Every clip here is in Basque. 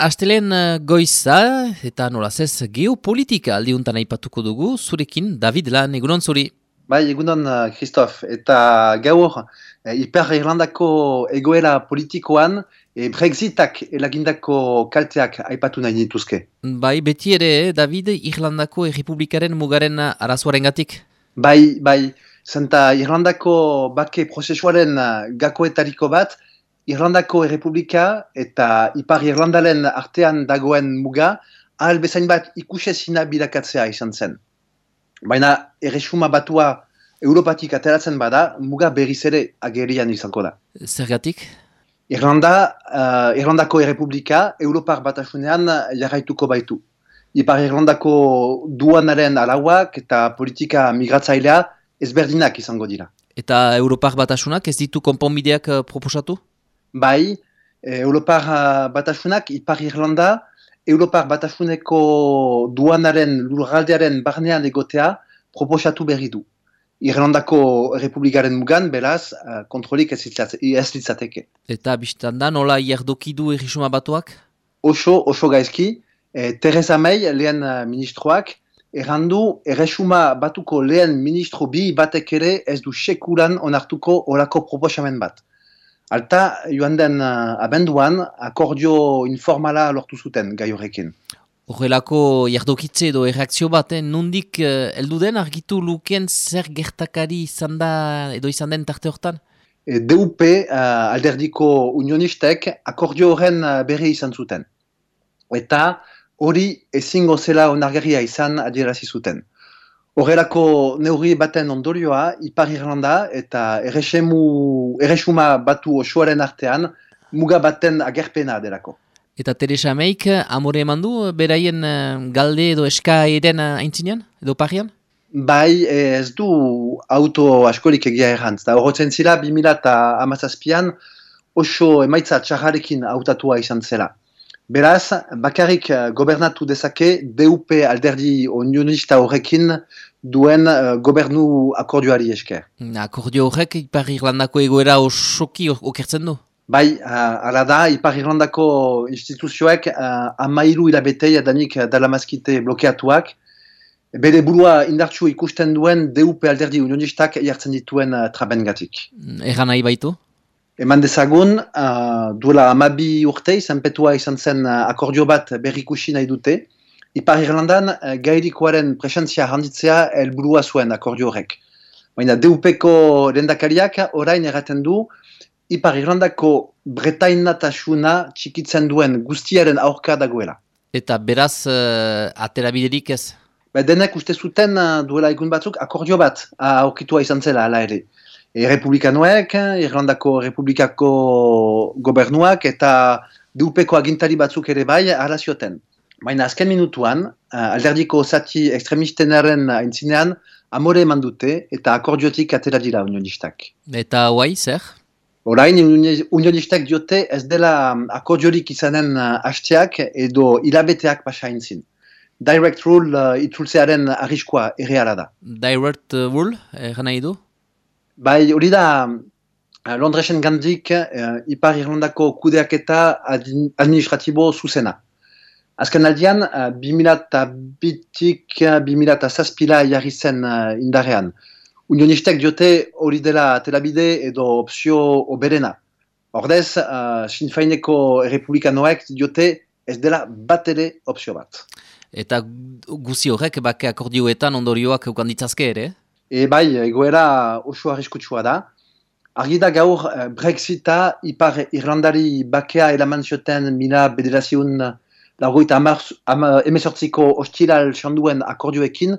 Astelen eh, goiza eta nolaz ez geopolitika aldiuntan aipatuko dugu, zurekin David lan egunon zuri. Bai, egunon, Kristof. Eh, eta gaur, eh, Iper Irlandako egoera politikoan, e, Brexitak elagindako kalteak aipatu nahi dituzke. Bai, beti ere, David, Irlandako Errepublikaren mugaren arazoaren gatik? Bai, bai, zenta Irlandako bake prozesuaren gakoetariko bat, Irlandako Errepublika eta Ipar Irlandalen artean dagoen muga, ahal bezain bat ikusezina bilakatzea izan zen. Baina erresuma batua Europatik ateratzen bada, muga berriz ere agerian izango da. Zergatik? Irlanda, uh, Irlandako Errepublika Europar batasunean jarraituko baitu. Ipar Irlandako duanaren alauak eta politika migratzailea ezberdinak izango dira. Eta Europar batasunak ez ditu konponbideak uh, proposatu? Bai, e, Europar uh, batasunak, Ipar Irlanda, Europar batasuneko duanaren lurraldearen barnean egotea proposatu berri du. Irlandako Republikaren mugan, beraz, uh, kontrolik ez litzateke. Eta biztan da, nola jardoki du errisuma batuak? Oso, oso gaizki, e, Teresa May, lehen uh, ministroak, errandu erresuma batuko lehen ministro bi batek ere ez du sekulan onartuko olako proposamen bat. Alta, joan den uh, abenduan, akordio informala lortu zuten gai horrekin. Horrelako jardokitze edo erreakzio baten eh, nundik uh, eldu den argitu luken zer gertakari izan da edo izan den tarte hortan? E, DUP uh, alderdiko unionistek akordio horren uh, berri izan zuten. Eta hori ezingo zela onargarria izan adierazi zuten. Horrelako neurri baten ondorioa, Ipar Irlanda eta erresuma batu osoaren artean, muga baten agerpena delako. Eta Teresa Meik, amore eman du, beraien eh, galde edo eska eren eh, aintzinean, edo parian? Bai, ez du auto askorik egia errantz. Da horretzen zila, 2000 eta amazazpian, oso emaitza txarrarekin autatua izan zela. Beraz, bakarrik uh, gobernatu dezake DUP alderdi unionista horrekin duen uh, gobernu akordioari esker. Akordio horrek Ipar Irlandako egoera osoki okertzen du? Bai, uh, ala da, Ipar Irlandako instituzioek uh, amairu hilabetei adanik dalamazkite blokeatuak, bere burua indartsu ikusten duen DUP alderdi unionistak jartzen dituen uh, trabengatik. Egan nahi baitu? Eman dezagun, uh, duela amabi urte izan petua izan zen uh, akordio bat berrikusi nahi dute. Ipar Irlandan, uh, gairikoaren presentzia handitzea helburua zuen akordio horrek. Baina DUP-ko lendakariak orain erraten du, Ipar Irlandako bretainatasuna txikitzen duen guztiaren aurka dagoela. Eta beraz, uh, atera biderik ez? Ba, denek uste zuten uh, duela egun batzuk akordio bat uh, aurkitua izan zela ala ere e, republikanoek, Irlandako republikako gobernuak eta dupeko agintari batzuk ere bai arazioten. Baina azken minutuan, uh, alderdiko zati ekstremistenaren aintzinean, amore eman dute eta akordiotik atera dira unionistak. Eta guai, zer? Horain, unionistak diote ez dela akordiorik izanen hasteak edo hilabeteak pasa intzin. Direct rule uh, itzultzearen arriskoa ere da. Direct rule, egan nahi du? Bai, hori da, eh, Londresen gandik, uh, Ipar Irlandako kudeak eta administratibo zuzena. Azken aldian, uh, 2000 bitik, 2000 zazpila jarri zen uh, indarrean. Unionistek diote hori dela telabide edo opzio oberena. Ordez, uh, Sinfaineko republikanoek diote ez dela bat ere opzio bat. Eta guzi horrek, bake akordioetan ondorioak eukanditzazke ere? E bai, egoera oso arriskutsua da. Argi da gaur eh, Brexita ipar Irlandari bakea elaman zioten mila bederaziun lagoita emezortziko hostilal xanduen akordioekin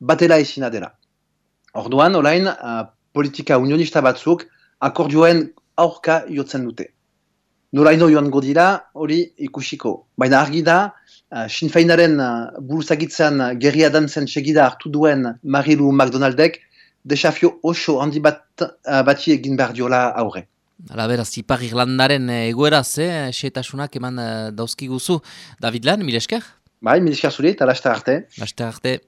batela ezina dela. Orduan, olain, uh, politika unionista batzuk akordioen aurka jotzen dute. Noraino joan godira, hori ikusiko. Baina argi da, uh, Sinfeinaren uh, buruzagitzen uh, gerria dantzen segida hartu duen Marilu McDonaldek, desafio oso handi bat uh, bati egin behar diola aurre. Hala beraz, Ipar Irlandaren egoeraz, eh, setasunak eman uh, dauzki guzu. David Lan, mil esker? Bai, mil esker zuri, eta laste arte. Laste arte.